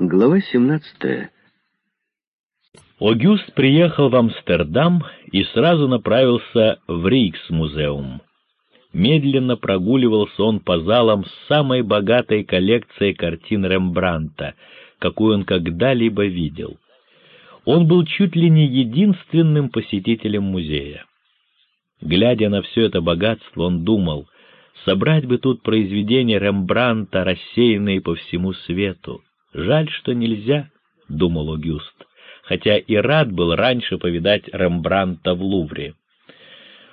Глава 17. Огюст приехал в Амстердам и сразу направился в Рейкс-музеум. Медленно прогуливался он по залам с самой богатой коллекцией картин Рембранта, какую он когда-либо видел. Он был чуть ли не единственным посетителем музея. Глядя на все это богатство, он думал, собрать бы тут произведения Рембранта, рассеянные по всему свету. Жаль, что нельзя, — думал Огюст, хотя и рад был раньше повидать Рембранта в Лувре.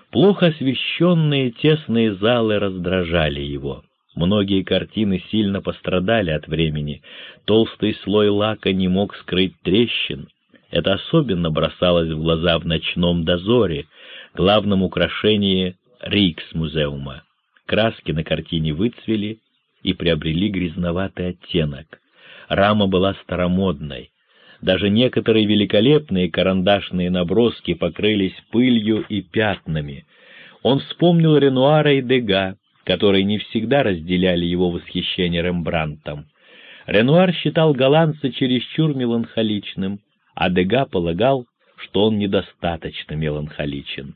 Плохо освещенные тесные залы раздражали его. Многие картины сильно пострадали от времени, толстый слой лака не мог скрыть трещин. Это особенно бросалось в глаза в ночном дозоре, главном украшении Рикс-музеума. Краски на картине выцвели и приобрели грязноватый оттенок рама была старомодной. Даже некоторые великолепные карандашные наброски покрылись пылью и пятнами. Он вспомнил Ренуара и Дега, которые не всегда разделяли его восхищение Рембрандтом. Ренуар считал голландца чересчур меланхоличным, а Дега полагал, что он недостаточно меланхоличен.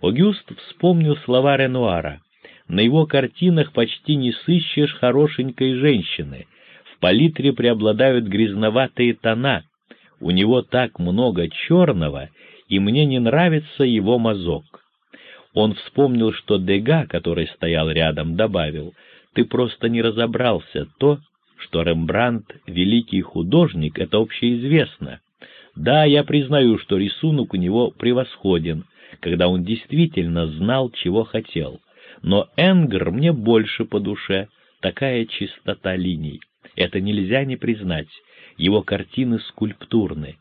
Огюст вспомнил слова Ренуара. На его картинах почти не сыщешь хорошенькой женщины, палитре преобладают грязноватые тона, у него так много черного, и мне не нравится его мазок. Он вспомнил, что Дега, который стоял рядом, добавил, «Ты просто не разобрался то, что Рембрандт — великий художник, это общеизвестно. Да, я признаю, что рисунок у него превосходен, когда он действительно знал, чего хотел. Но Энгр мне больше по душе, такая чистота линий. Это нельзя не признать. Его картины скульптурны.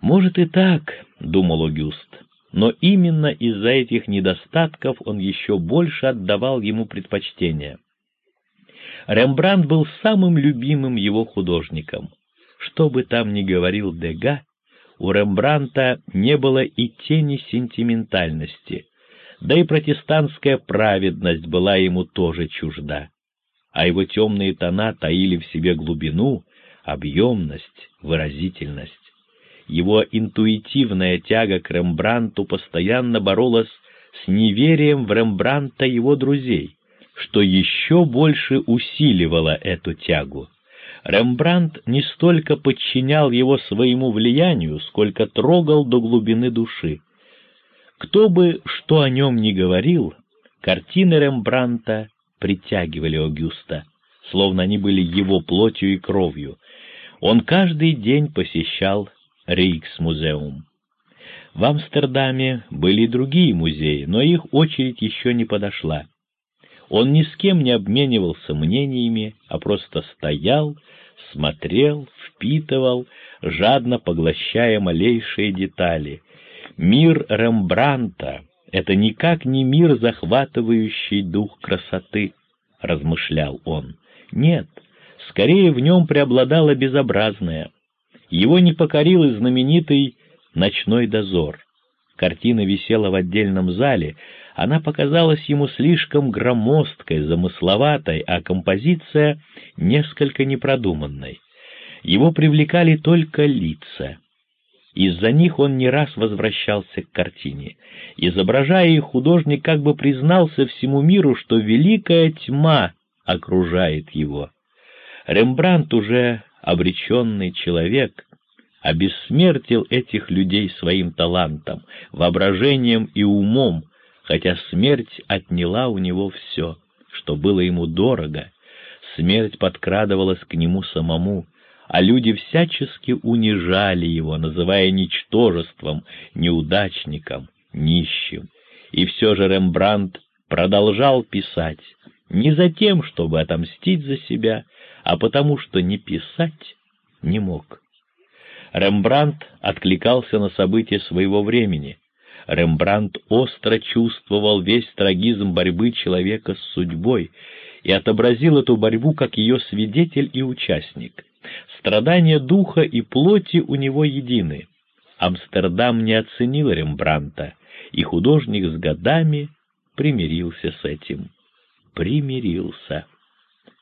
«Может и так», — думал Огюст, но именно из-за этих недостатков он еще больше отдавал ему предпочтение. Рембрандт был самым любимым его художником. Что бы там ни говорил Дега, у Рембранта не было и тени сентиментальности, да и протестантская праведность была ему тоже чужда а его темные тона таили в себе глубину, объемность, выразительность. Его интуитивная тяга к Рембранту постоянно боролась с неверием в Рембранта его друзей, что еще больше усиливало эту тягу. Рембрандт не столько подчинял его своему влиянию, сколько трогал до глубины души. Кто бы что о нем ни говорил, картины Рембранта притягивали Огюста, словно они были его плотью и кровью. Он каждый день посещал Рейкс-музеум. В Амстердаме были и другие музеи, но их очередь еще не подошла. Он ни с кем не обменивался мнениями, а просто стоял, смотрел, впитывал, жадно поглощая малейшие детали. Мир Рембранта, это никак не мир, захватывающий дух красоты, — размышлял он. Нет, скорее в нем преобладало безобразное. Его не покорил и знаменитый «Ночной дозор». Картина висела в отдельном зале, она показалась ему слишком громоздкой, замысловатой, а композиция — несколько непродуманной. Его привлекали только лица. Из-за них он не раз возвращался к картине. Изображая их, художник как бы признался всему миру, что великая тьма окружает его. Рембрандт, уже обреченный человек, обессмертил этих людей своим талантом, воображением и умом, хотя смерть отняла у него все, что было ему дорого. Смерть подкрадывалась к нему самому, а люди всячески унижали его, называя ничтожеством, неудачником, нищим. И все же Рембрандт продолжал писать, не за тем, чтобы отомстить за себя, а потому что не писать не мог. Рембрандт откликался на события своего времени. Рембрандт остро чувствовал весь трагизм борьбы человека с судьбой и отобразил эту борьбу как ее свидетель и участник. Страдания духа и плоти у него едины. Амстердам не оценил Рембранта, и художник с годами примирился с этим. Примирился.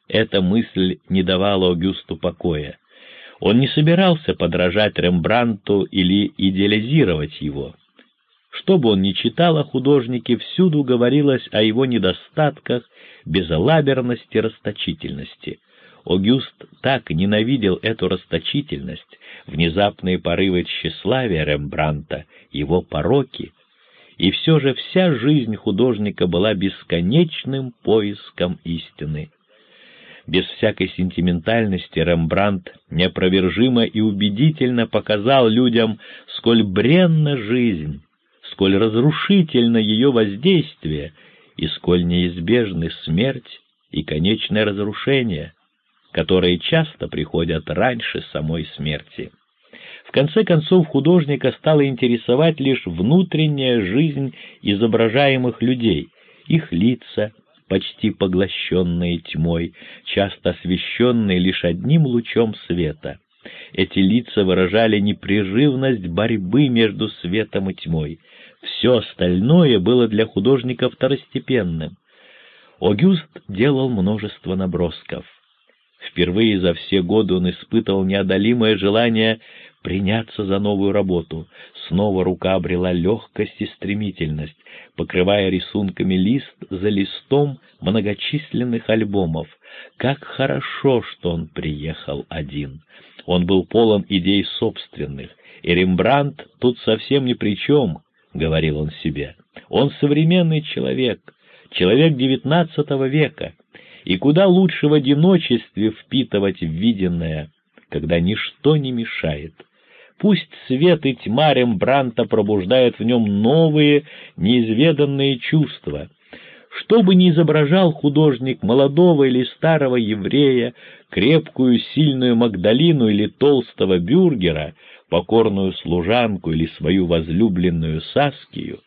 Эта мысль не давала Аугусту покоя. Он не собирался подражать Рембрандту или идеализировать его. Что бы он ни читал о художнике, всюду говорилось о его недостатках, безалаберности, расточительности. Огюст так ненавидел эту расточительность, внезапные порывы тщеславия Рембранта, его пороки, и все же вся жизнь художника была бесконечным поиском истины. Без всякой сентиментальности Рембрандт неопровержимо и убедительно показал людям, сколь бренна жизнь, сколь разрушительно ее воздействие и сколь неизбежны смерть и конечное разрушение, которые часто приходят раньше самой смерти. В конце концов, художника стала интересовать лишь внутренняя жизнь изображаемых людей, их лица, почти поглощенные тьмой, часто освещенные лишь одним лучом света. Эти лица выражали непрерывность борьбы между светом и тьмой. Все остальное было для художника второстепенным. Огюст делал множество набросков. Впервые за все годы он испытывал неодолимое желание приняться за новую работу. Снова рука обрела легкость и стремительность, покрывая рисунками лист за листом многочисленных альбомов. Как хорошо, что он приехал один. Он был полон идей собственных, и Рембрандт тут совсем ни при чем, — говорил он себе. Он современный человек, человек девятнадцатого века, и куда лучше в одиночестве впитывать виденное, когда ничто не мешает. Пусть свет и тьма Рембранта пробуждают в нем новые, неизведанные чувства. Что бы ни изображал художник молодого или старого еврея, крепкую, сильную Магдалину или толстого бюргера, покорную служанку или свою возлюбленную Саскию,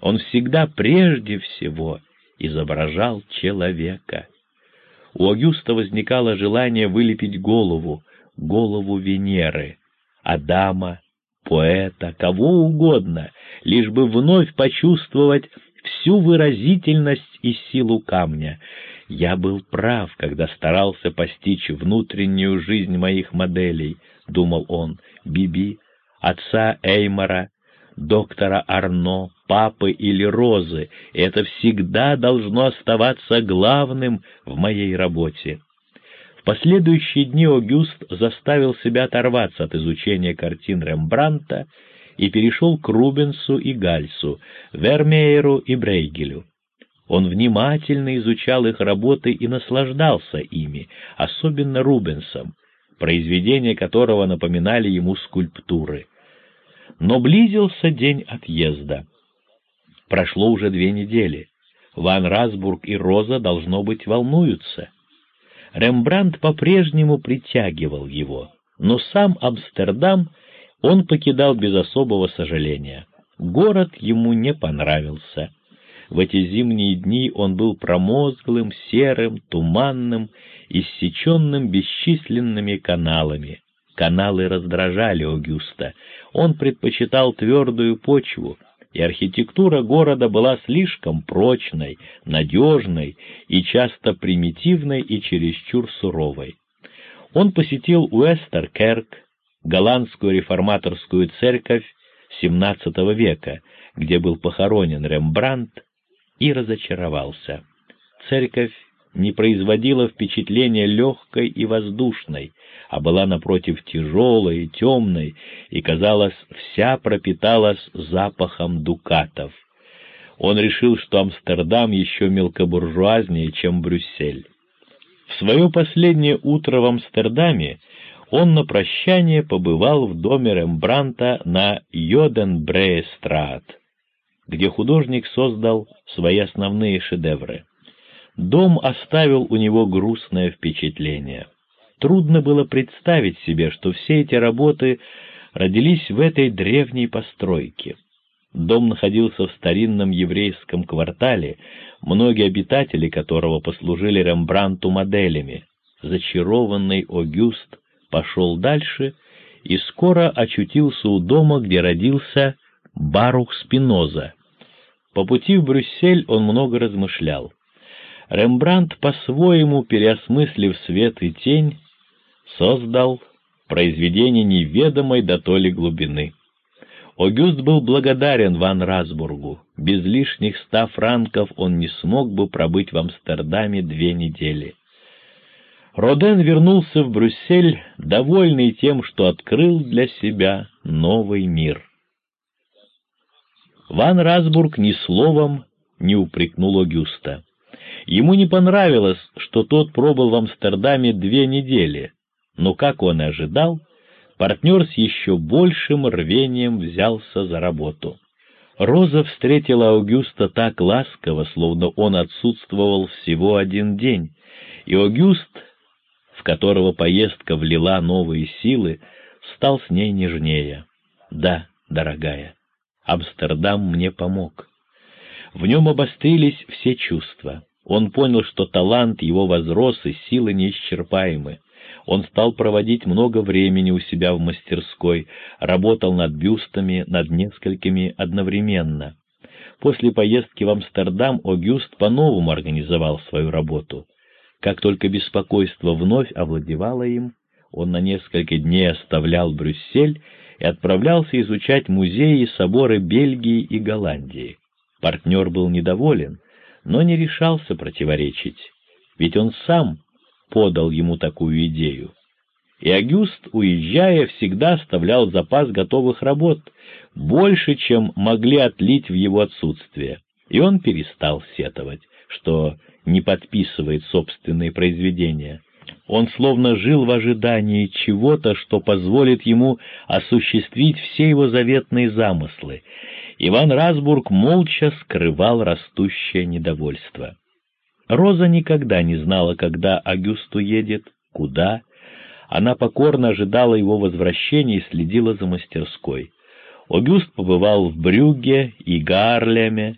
он всегда прежде всего изображал человека. У Агюста возникало желание вылепить голову, голову Венеры, Адама, поэта, кого угодно, лишь бы вновь почувствовать всю выразительность и силу камня. Я был прав, когда старался постичь внутреннюю жизнь моих моделей, — думал он, — Биби, отца Эймора, доктора Арно, папы или Розы. Это всегда должно оставаться главным в моей работе последующие дни Огюст заставил себя оторваться от изучения картин Рембранта и перешел к Рубенсу и Гальсу, Вермееру и Брейгелю. Он внимательно изучал их работы и наслаждался ими, особенно Рубенсом, произведения которого напоминали ему скульптуры. Но близился день отъезда. Прошло уже две недели. Ван Расбург и Роза, должно быть, волнуются. Рембрандт по-прежнему притягивал его, но сам Амстердам он покидал без особого сожаления. Город ему не понравился. В эти зимние дни он был промозглым, серым, туманным, иссеченным бесчисленными каналами. Каналы раздражали Огюста. Он предпочитал твердую почву, и архитектура города была слишком прочной, надежной и часто примитивной и чересчур суровой. Он посетил Уэстеркерк, голландскую реформаторскую церковь XVII века, где был похоронен Рембрандт, и разочаровался. Церковь не производила впечатления легкой и воздушной, а была, напротив, тяжелой и темной, и, казалось, вся пропиталась запахом дукатов. Он решил, что Амстердам еще мелкобуржуазнее, чем Брюссель. В свое последнее утро в Амстердаме он на прощание побывал в доме Рембранта на Йоденбреестрат, где художник создал свои основные шедевры. Дом оставил у него грустное впечатление. Трудно было представить себе, что все эти работы родились в этой древней постройке. Дом находился в старинном еврейском квартале, многие обитатели которого послужили Рембранту моделями. Зачарованный Огюст пошел дальше и скоро очутился у дома, где родился Барух Спиноза. По пути в Брюссель он много размышлял. Рембрандт, по-своему переосмыслив свет и тень, создал произведение неведомой до то ли глубины. Огюст был благодарен Ван Расбургу. Без лишних ста франков он не смог бы пробыть в Амстердаме две недели. Роден вернулся в Брюссель, довольный тем, что открыл для себя новый мир. Ван Расбург ни словом не упрекнул Огюста. Ему не понравилось, что тот пробыл в Амстердаме две недели, но, как он и ожидал, партнер с еще большим рвением взялся за работу. Роза встретила Аугюста так ласково, словно он отсутствовал всего один день, и Аугюст, в которого поездка влила новые силы, стал с ней нежнее. «Да, дорогая, Амстердам мне помог». В нем обострились все чувства. Он понял, что талант его возрос и силы неисчерпаемы. Он стал проводить много времени у себя в мастерской, работал над бюстами, над несколькими одновременно. После поездки в Амстердам Огюст по-новому организовал свою работу. Как только беспокойство вновь овладевало им, он на несколько дней оставлял Брюссель и отправлялся изучать музеи и соборы Бельгии и Голландии. Партнер был недоволен, но не решался противоречить, ведь он сам подал ему такую идею. И Агюст, уезжая, всегда оставлял запас готовых работ, больше, чем могли отлить в его отсутствие, и он перестал сетовать, что не подписывает собственные произведения. Он словно жил в ожидании чего-то, что позволит ему осуществить все его заветные замыслы. Иван Расбург молча скрывал растущее недовольство. Роза никогда не знала, когда Агюст уедет, куда. Она покорно ожидала его возвращения и следила за мастерской. Огюст побывал в Брюгге и Гарлеме,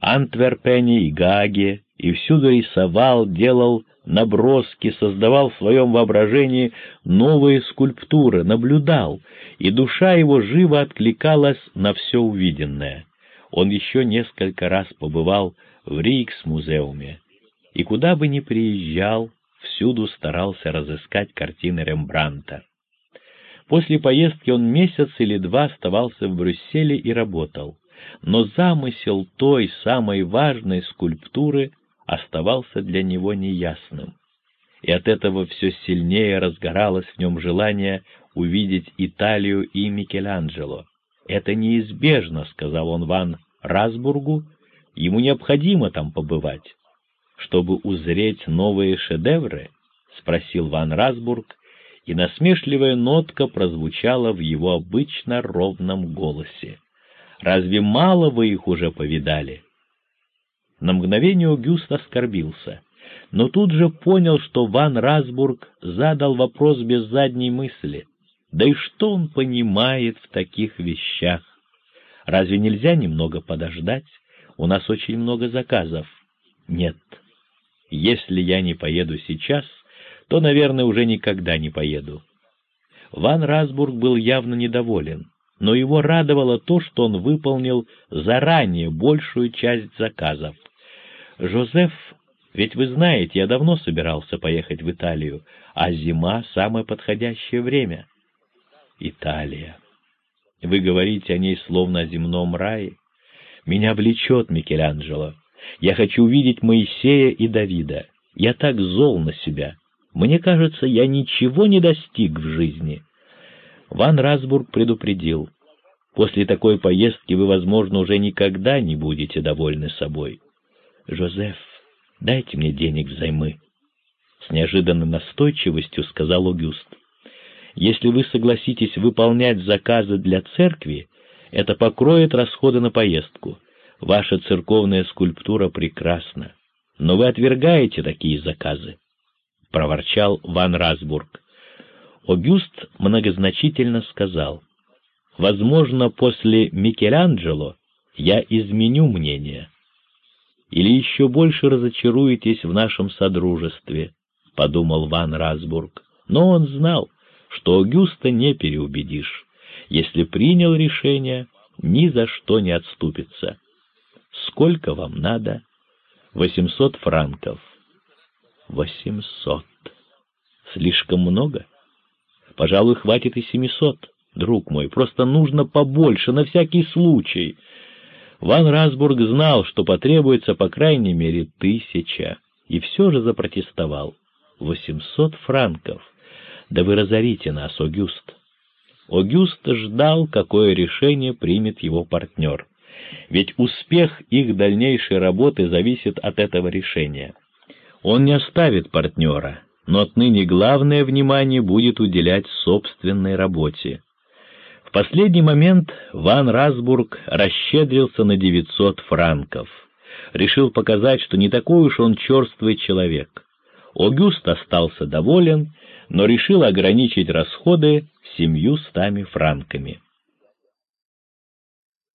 Антверпене и Гаге, и всюду рисовал, делал наброски, создавал в своем воображении новые скульптуры, наблюдал, и душа его живо откликалась на все увиденное. Он еще несколько раз побывал в Рикс-музеуме, и куда бы ни приезжал, всюду старался разыскать картины Рембранта. После поездки он месяц или два оставался в Брюсселе и работал, но замысел той самой важной скульптуры оставался для него неясным, и от этого все сильнее разгоралось в нем желание увидеть Италию и Микеланджело. «Это неизбежно», — сказал он Ван Расбургу, — «ему необходимо там побывать» чтобы узреть новые шедевры?» — спросил Ван Расбург, и насмешливая нотка прозвучала в его обычно ровном голосе. «Разве мало вы их уже повидали?» На мгновение Гюст оскорбился, но тут же понял, что Ван Расбург задал вопрос без задней мысли. Да и что он понимает в таких вещах? Разве нельзя немного подождать? У нас очень много заказов. Нет, если я не поеду сейчас, то, наверное, уже никогда не поеду. Ван Расбург был явно недоволен, но его радовало то, что он выполнил заранее большую часть заказов. «Жозеф, ведь вы знаете, я давно собирался поехать в Италию, а зима — самое подходящее время». «Италия. Вы говорите о ней словно о земном рае. Меня влечет Микеланджело. Я хочу увидеть Моисея и Давида. Я так зол на себя. Мне кажется, я ничего не достиг в жизни. Ван Расбург предупредил. После такой поездки вы, возможно, уже никогда не будете довольны собой. Жозеф, дайте мне денег взаймы. С неожиданной настойчивостью сказал Огюст. Если вы согласитесь выполнять заказы для церкви, это покроет расходы на поездку. Ваша церковная скульптура прекрасна, но вы отвергаете такие заказы, — проворчал Ван Расбург. Огюст многозначительно сказал, — возможно, после Микеланджело я изменю мнение. Или еще больше разочаруетесь в нашем содружестве, — подумал Ван Расбург. Но он знал, что Огюста не переубедишь. Если принял решение, ни за что не отступится. Сколько вам надо? Восемьсот франков. Восемьсот. Слишком много? Пожалуй, хватит и семисот. Друг мой, просто нужно побольше, на всякий случай. Ван Расбург знал, что потребуется по крайней мере тысяча, и все же запротестовал. Восемьсот франков. Да вы разорите нас, Огюст. Огюст ждал, какое решение примет его партнер. Ведь успех их дальнейшей работы зависит от этого решения. Он не оставит партнера, но отныне главное внимание будет уделять собственной работе. В последний момент Ван Расбург расщедрился на 900 франков. Решил показать, что не такой уж он черствый человек. Огюст остался доволен, но решил ограничить расходы семью стами франками.